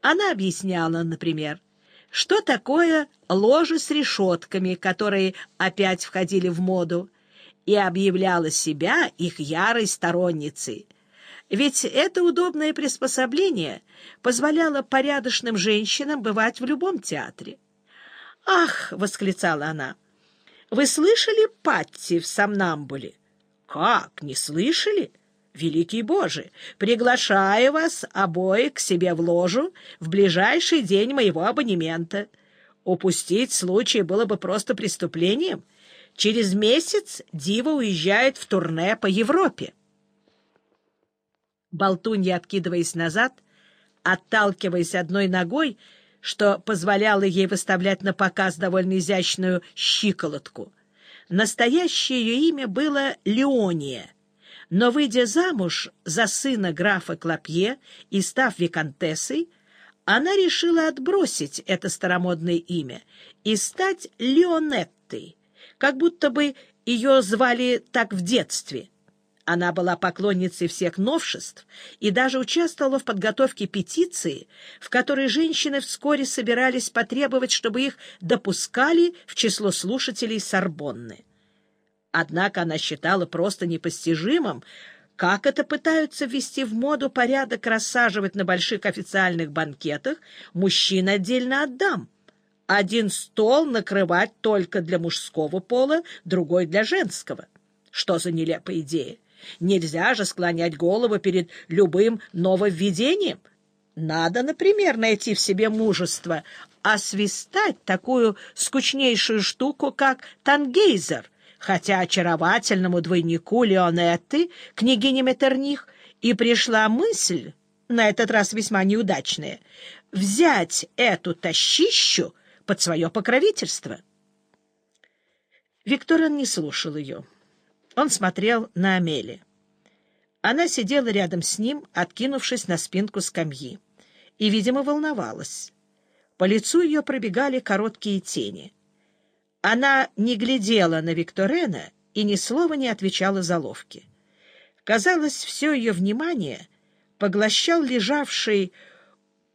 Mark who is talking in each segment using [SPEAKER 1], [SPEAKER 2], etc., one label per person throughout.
[SPEAKER 1] Она объясняла, например, что такое ложи с решетками, которые опять входили в моду, и объявляла себя их ярой сторонницей. Ведь это удобное приспособление позволяло порядочным женщинам бывать в любом театре. «Ах!» — восклицала она. «Вы слышали Патти в Самнамбуле?» «Как, не слышали?» «Великий Боже, приглашаю вас обоих к себе в ложу в ближайший день моего абонемента. Упустить случай было бы просто преступлением. Через месяц Дива уезжает в турне по Европе». Болтунья, откидываясь назад, отталкиваясь одной ногой, что позволяло ей выставлять на показ довольно изящную щиколотку. Настоящее ее имя было Леония, но, выйдя замуж за сына графа Клопье и став виконтессой, она решила отбросить это старомодное имя и стать Леонеттой, как будто бы ее звали так в детстве — она была поклонницей всех новшеств и даже участвовала в подготовке петиции, в которой женщины вскоре собирались потребовать, чтобы их допускали в число слушателей Сорбонны. Однако она считала просто непостижимым, как это пытаются ввести в моду порядок рассаживать на больших официальных банкетах мужчин отдельно от дам. Один стол накрывать только для мужского пола, другой для женского. Что за нелепая идея? Нельзя же склонять голову перед любым нововведением. Надо, например, найти в себе мужество, освистать такую скучнейшую штуку, как тангейзер, хотя очаровательному двойнику Леонетты, княгине Метерних, и пришла мысль, на этот раз весьма неудачная, взять эту тащищу под свое покровительство. Викторин не слушал ее. Он смотрел на Амели. Она сидела рядом с ним, откинувшись на спинку скамьи, и, видимо, волновалась. По лицу ее пробегали короткие тени. Она не глядела на Викторена и ни слова не отвечала заловке. Казалось, все ее внимание поглощал лежавший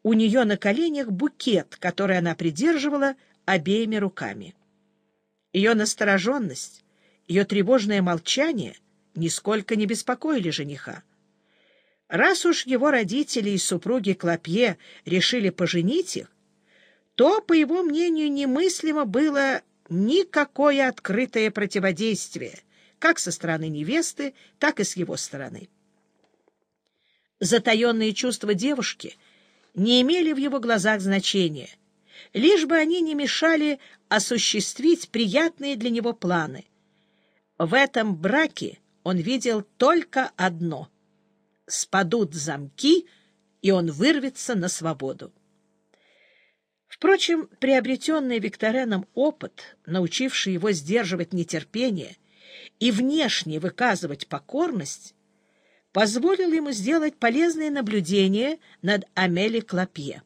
[SPEAKER 1] у нее на коленях букет, который она придерживала обеими руками. Ее настороженность ее тревожное молчание нисколько не беспокоили жениха. Раз уж его родители и супруги Клопье решили поженить их, то, по его мнению, немыслимо было никакое открытое противодействие, как со стороны невесты, так и с его стороны. Затаенные чувства девушки не имели в его глазах значения, лишь бы они не мешали осуществить приятные для него планы — в этом браке он видел только одно — спадут замки, и он вырвется на свободу. Впрочем, приобретенный Виктореном опыт, научивший его сдерживать нетерпение и внешне выказывать покорность, позволил ему сделать полезные наблюдения над Амели Клопье.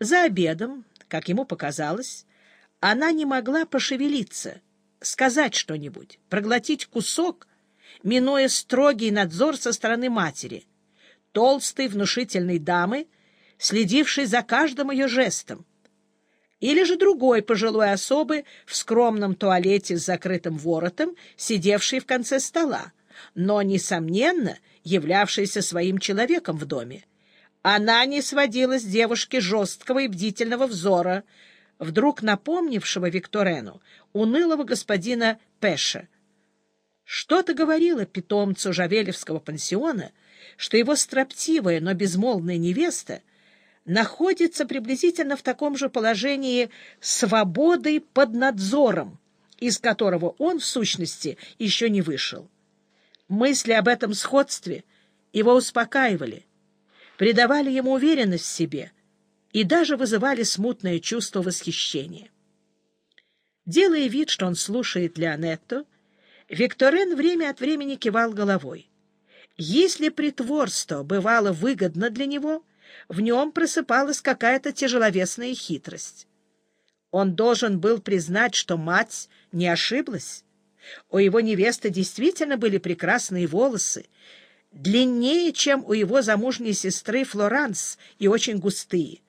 [SPEAKER 1] За обедом, как ему показалось, она не могла пошевелиться — сказать что-нибудь, проглотить кусок, минуя строгий надзор со стороны матери, толстой внушительной дамы, следившей за каждым ее жестом, или же другой пожилой особы в скромном туалете с закрытым воротом, сидевшей в конце стола, но, несомненно, являвшейся своим человеком в доме. Она не сводила с девушки жесткого и бдительного взора, вдруг напомнившего Викторену унылого господина Пеша. Что-то говорило питомцу Жавелевского пансиона, что его строптивая, но безмолвная невеста находится приблизительно в таком же положении свободы под надзором, из которого он, в сущности, еще не вышел. Мысли об этом сходстве его успокаивали, придавали ему уверенность в себе и даже вызывали смутное чувство восхищения. Делая вид, что он слушает Леонетту, Викторен время от времени кивал головой. Если притворство бывало выгодно для него, в нем просыпалась какая-то тяжеловесная хитрость. Он должен был признать, что мать не ошиблась. У его невесты действительно были прекрасные волосы, длиннее, чем у его замужней сестры Флоранс, и очень густые.